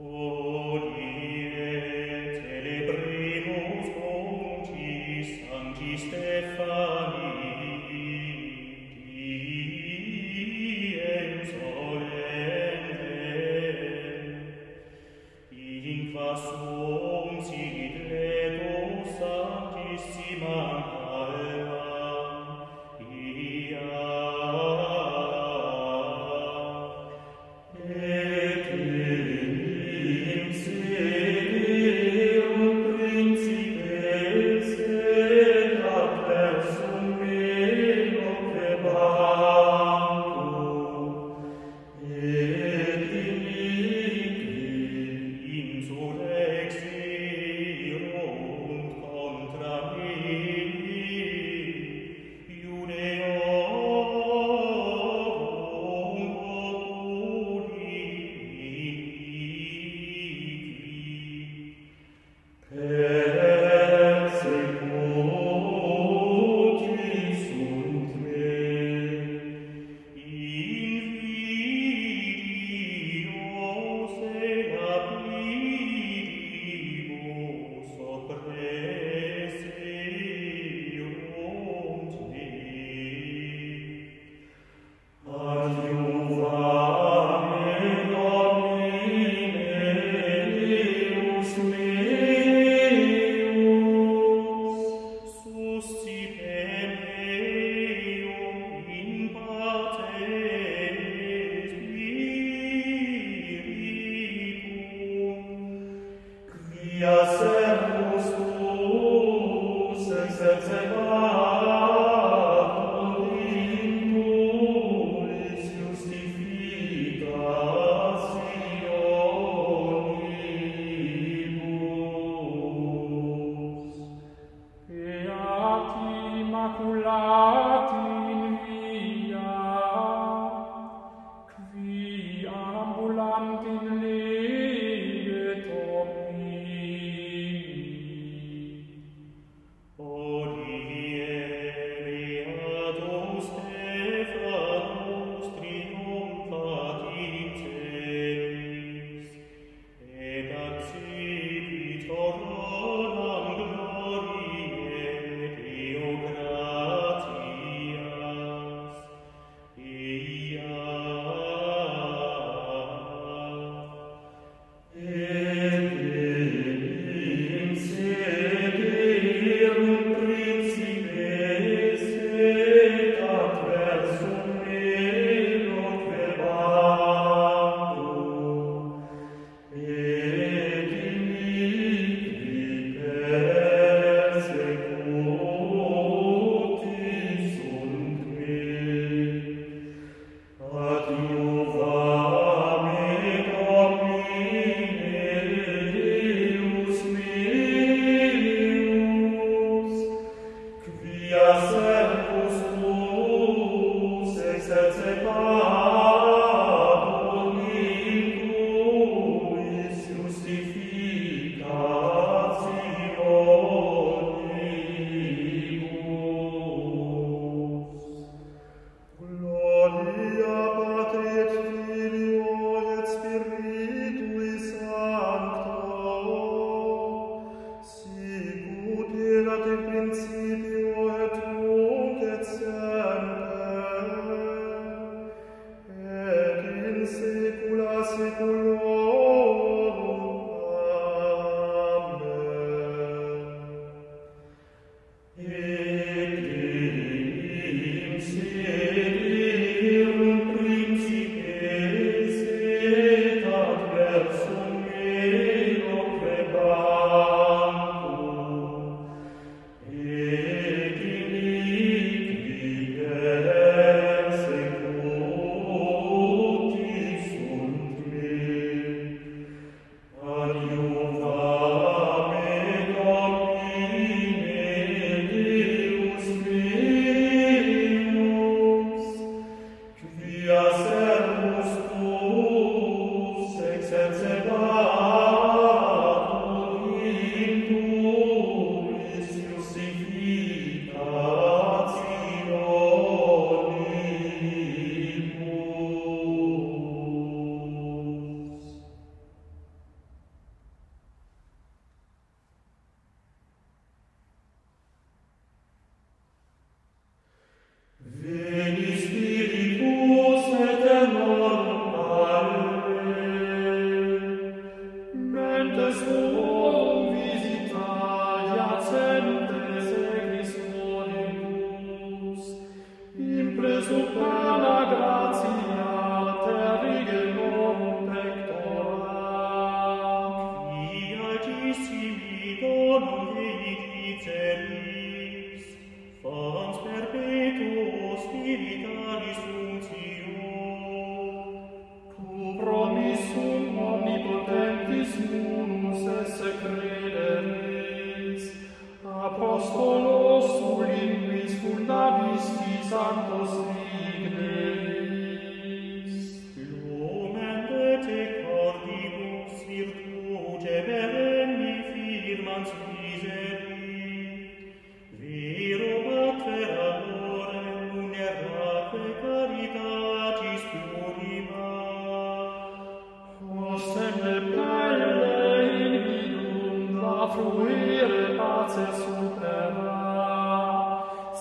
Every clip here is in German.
Oh. immaculati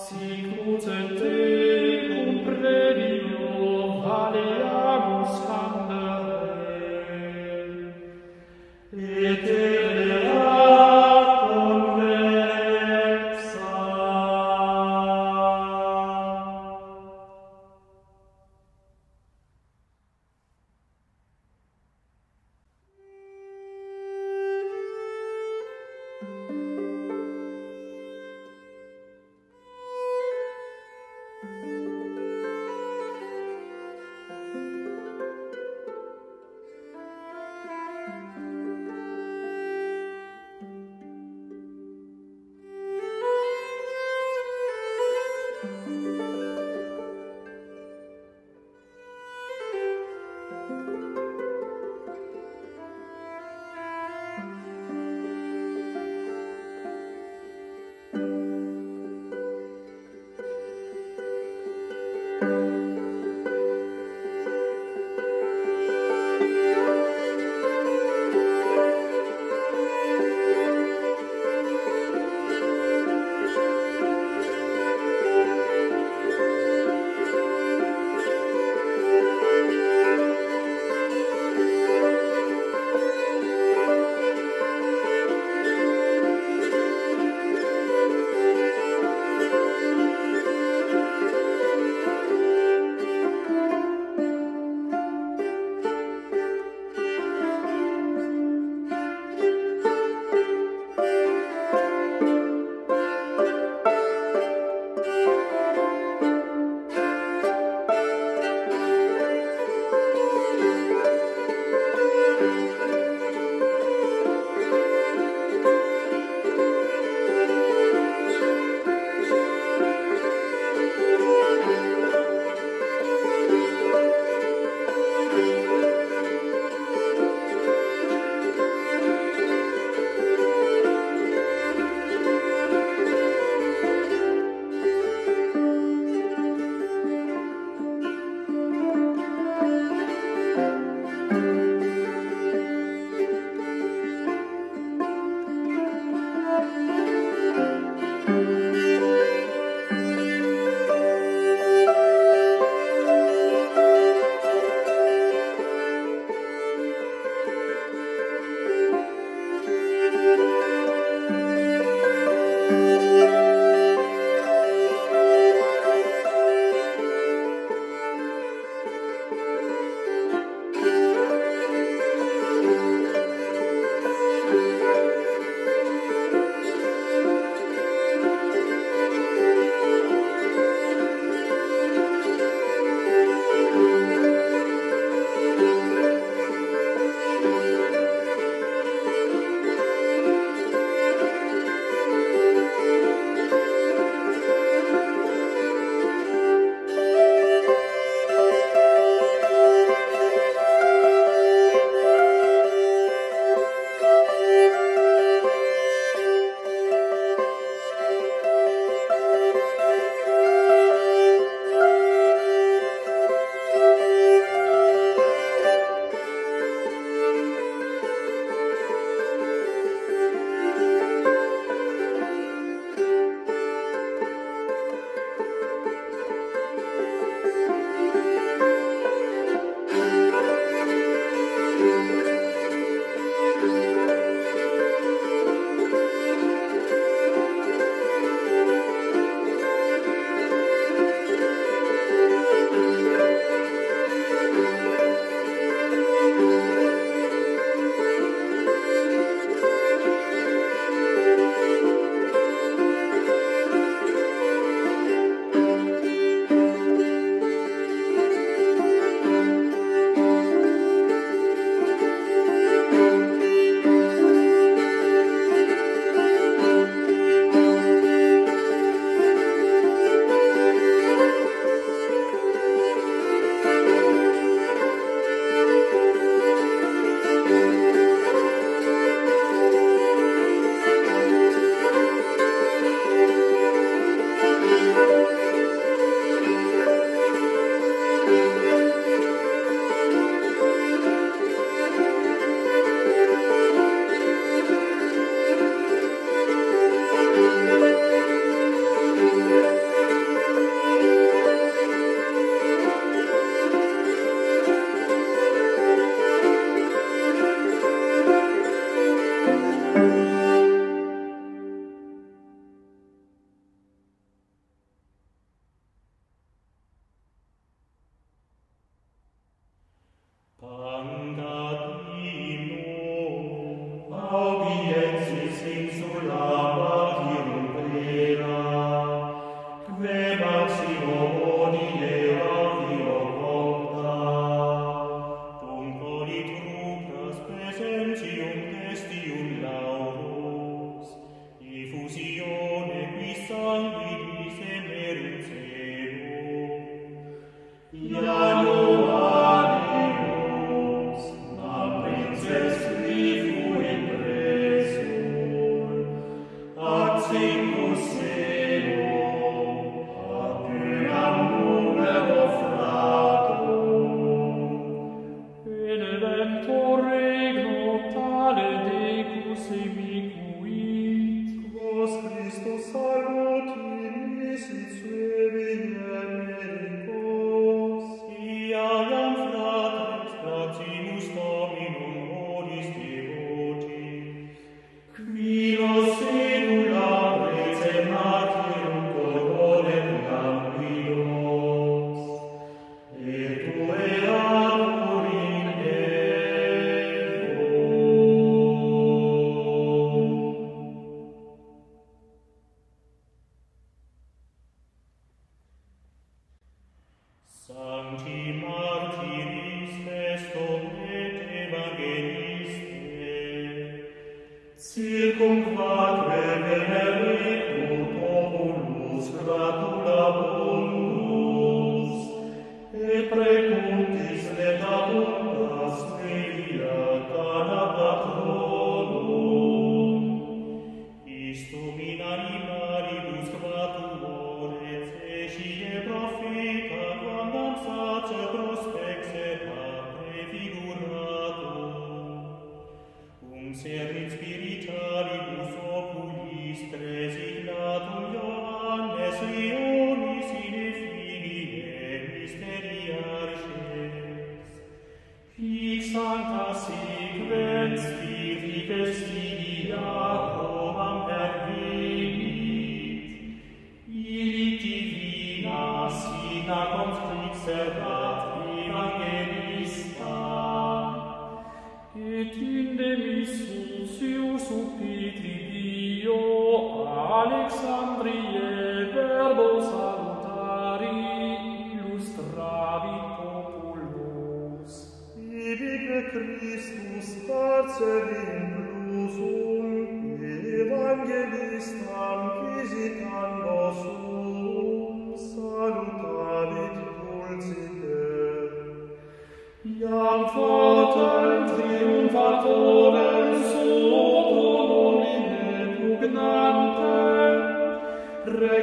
see.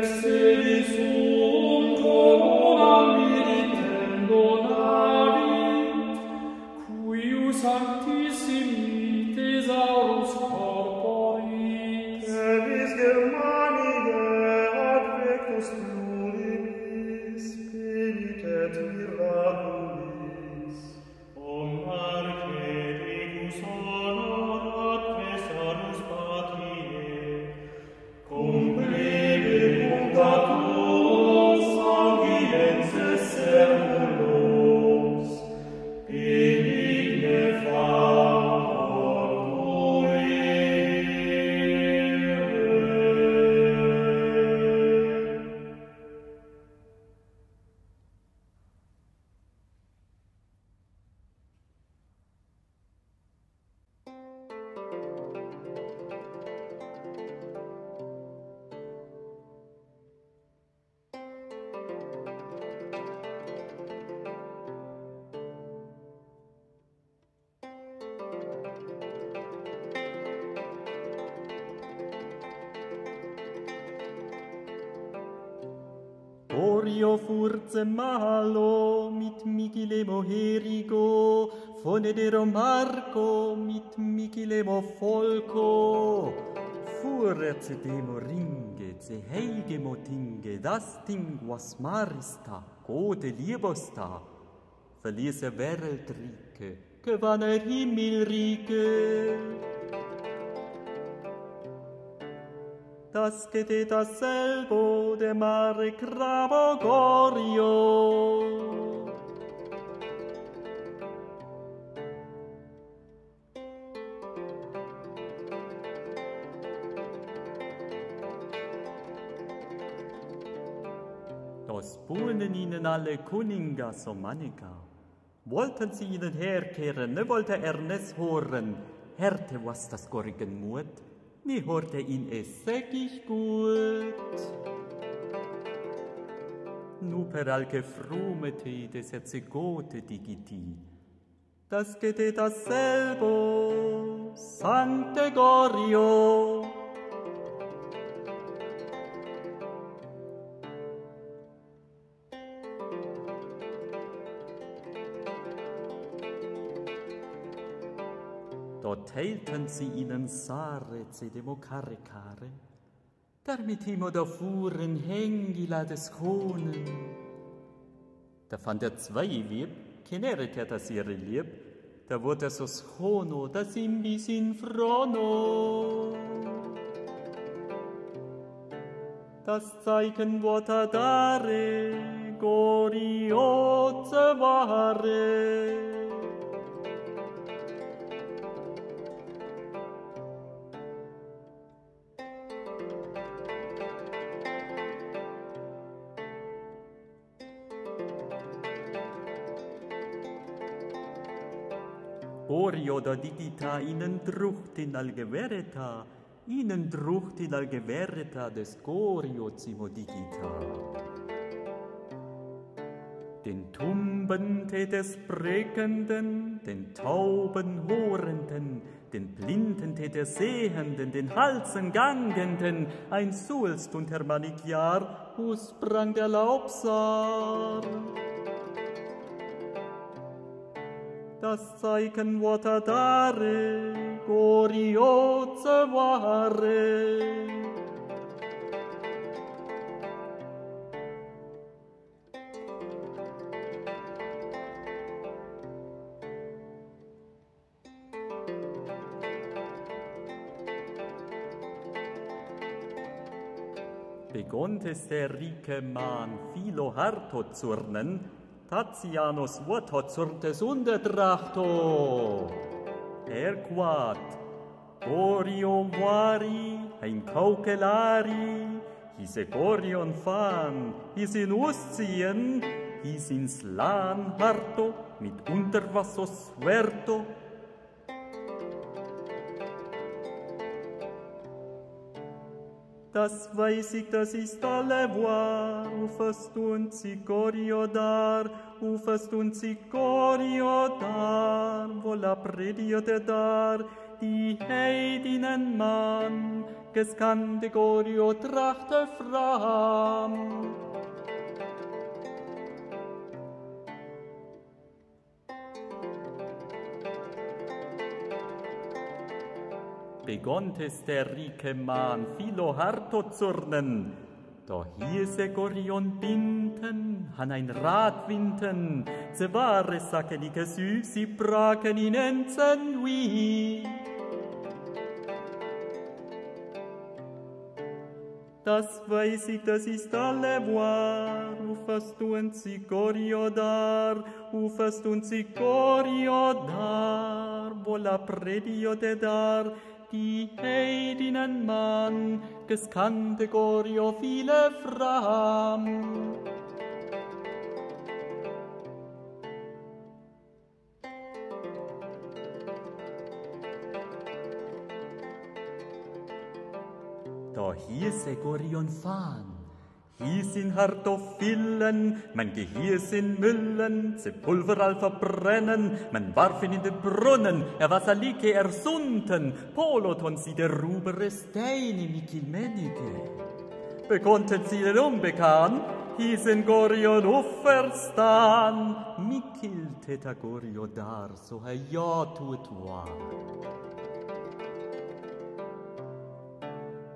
Blessed forse malo mit Michelemo Herigo fonedero Marco mit Michelemo Folco. Fure cetemo ringe ze heige motinge das ting was marista gode liebosta verliese wereld rike gewann himmel rike nascete da selvo de mare cravo gorio. Nos buhnen ihnen alle Kuningas so Manica. Wollten sie ihnen herkehren, ne wollte er Ernest hören, herte was das gorigen Mut, ni hörte ihn es säckig gut. Nu per alke frumete des herze gote digiti, das gete das selbo, Sancte Gorio. Teilten sie ihnen sare cedemo care care, damit ihm oder fuhren hengila des Hohnen. Da fand er zwei Wieb, keneret er das ihre lieb, da wurde so schono, das ihm bis in frono. Das Zeichen wurde dare, gorioze ware. Orio da digita inen druchtin al gevereta, inen druchtin al gevereta des Gorio cimo digita. Den Tumben des Prägenden, den Tauben Horenden, den Blinden der Sehenden, den Halsen Gangenden, ein Sulst und Hermannik Jahr, wo sprang der Laubsar. Das Zeichen Water dare, gorioze ware. Begont es der rike Mann, Philo harto zurnen, Tatianus votot surtes underdrahto. Erquat, orium vari, hein caucelari, his ecorion fan, his in uscien, his in slan harto, mit untervassos sverto, Das weiß ich, das ist alle wahr. Ufast und Cicorio dar, ufast und Cicorio dar, wo la predio de dar, die heidinen Mann, geskande Gorio trachte fram. Begont es der rike Mann, Philo harto zurnen, da hiese Gorion binten, han ein Rad winten, ze ware sackenike süß, sie braken in enzen wie. Das weiß ich, das ist alle wahr, ufast du ein Cicorio dar, ufast un Cicorio dar, wo la predio de dar, die heidinen Mann, geskannte Gorio viele Fram. Da hieße Gorion Fan, hieß in Hartofillen, mein Gehirn in Müllen, ze Pulver all verbrennen, man warf ihn in den Brunnen, er war salike ersunten, Poloton sie der Rubere Steine Mikilmenige. Bekonnten sie den Unbekannt, hießen Gorion Ufferstan, Mikil teta Gorio dar, so ha ja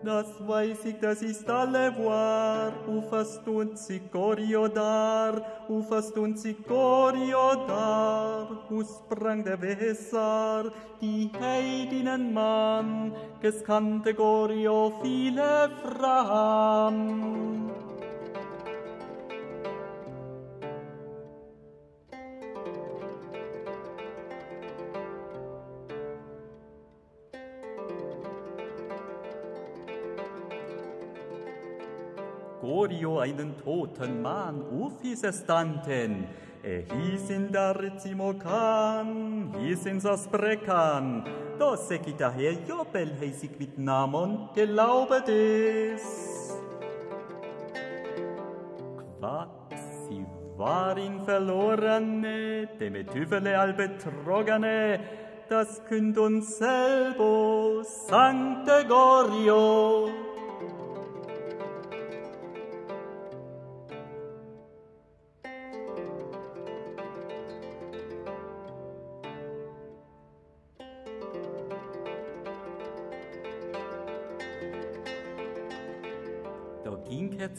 Das weiß ich, das ist alle wahr. Ufast und Sikorio dar, ufast und Sikorio dar. Wo sprang der Weser, die Heidinen Mann, geskannte Gorio viele Fram. Gorio einen toten Mann, uf hieß es Danten. Er hieß in Darizimokan, hieß in Sasbrekan, da seg i daher Jobel heisig mit Namon, glaubet es. Quat, sie war in verlorene, dem Tüfele all betrogene, das künd uns selbo, Sancte Gorio.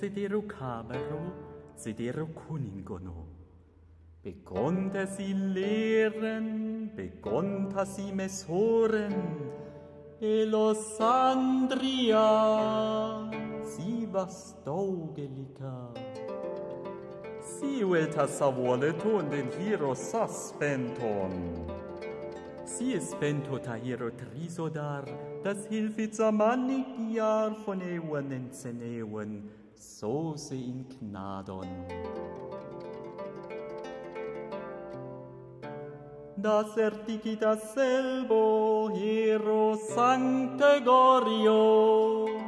Er Kamero, zu dero Kuningono. Begonnt er sie lehren, begonnt er sie meshoren, Elosandria, sie was daugelica. Sie uelta savoleton den hiro saspenton. Sie es bento ta hiro trisodar, das hilfitza manigiar von euen en zeneuen, so se in gnadon. Da certicita selvo hiero sancte gorio,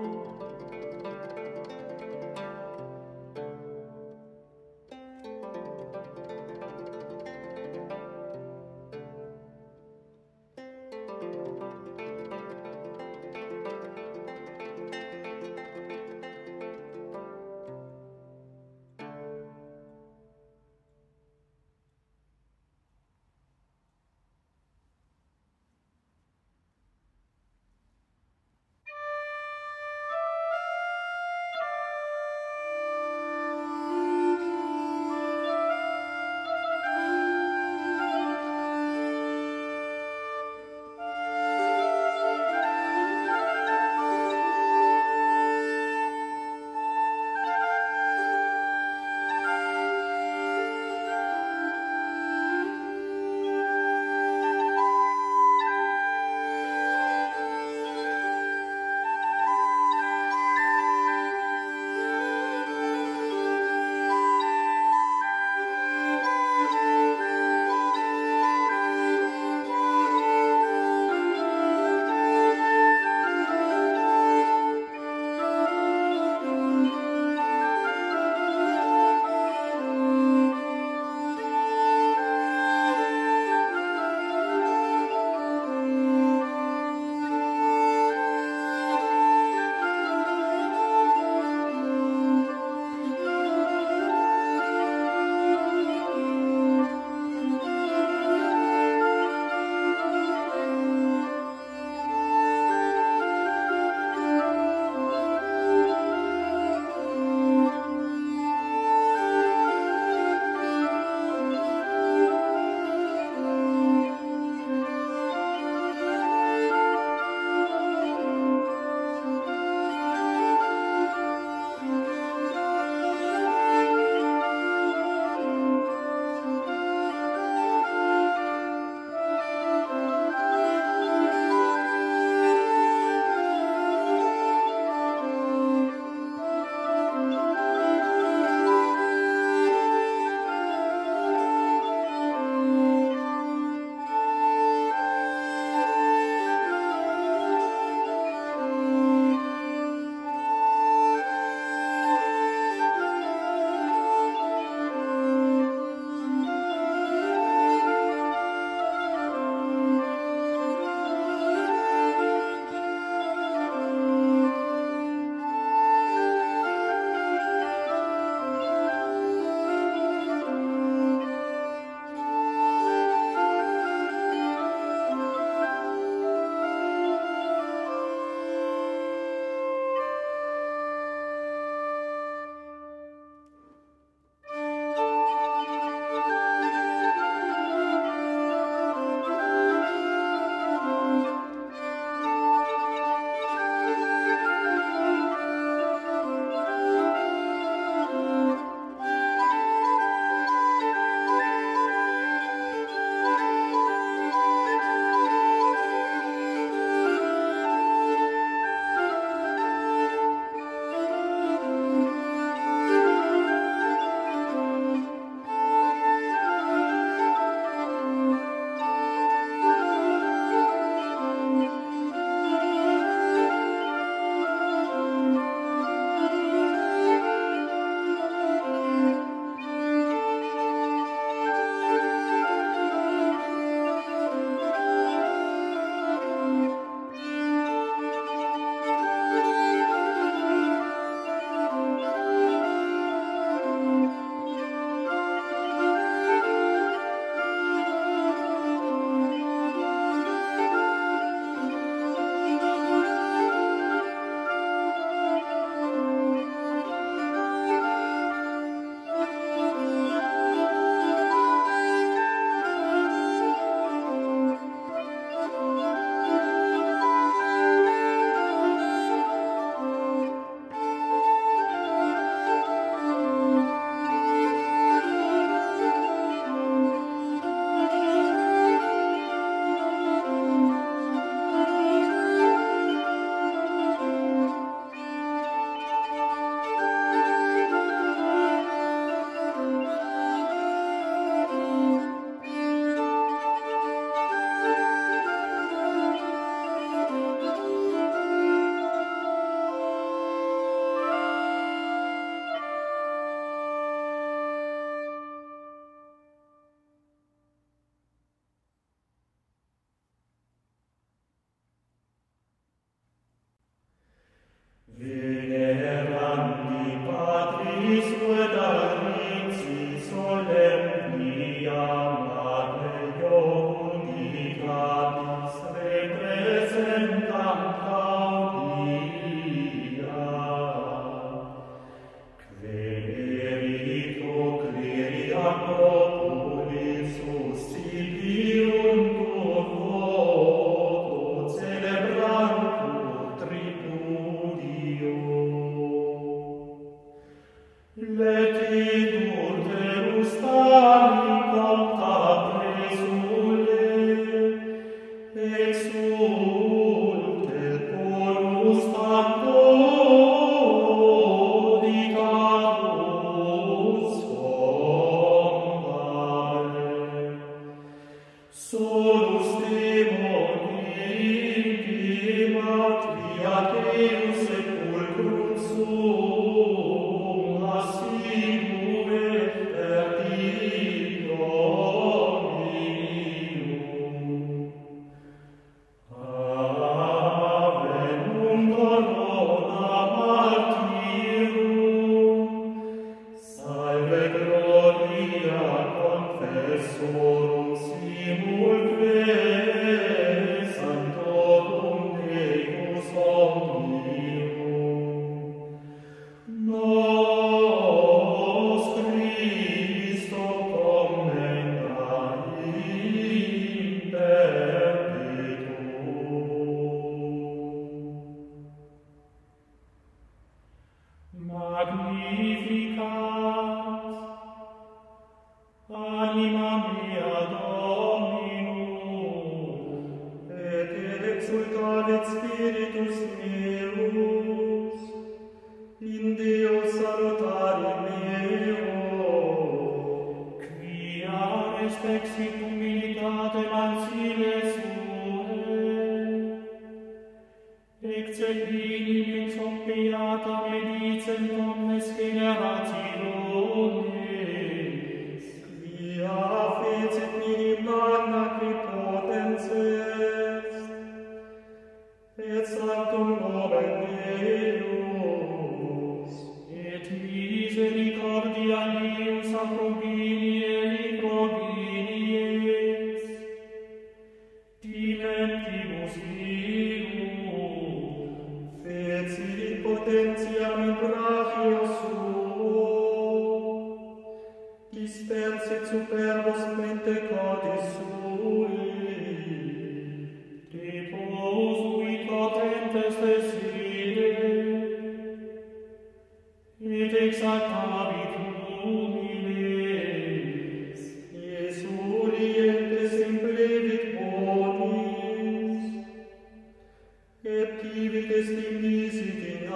in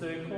take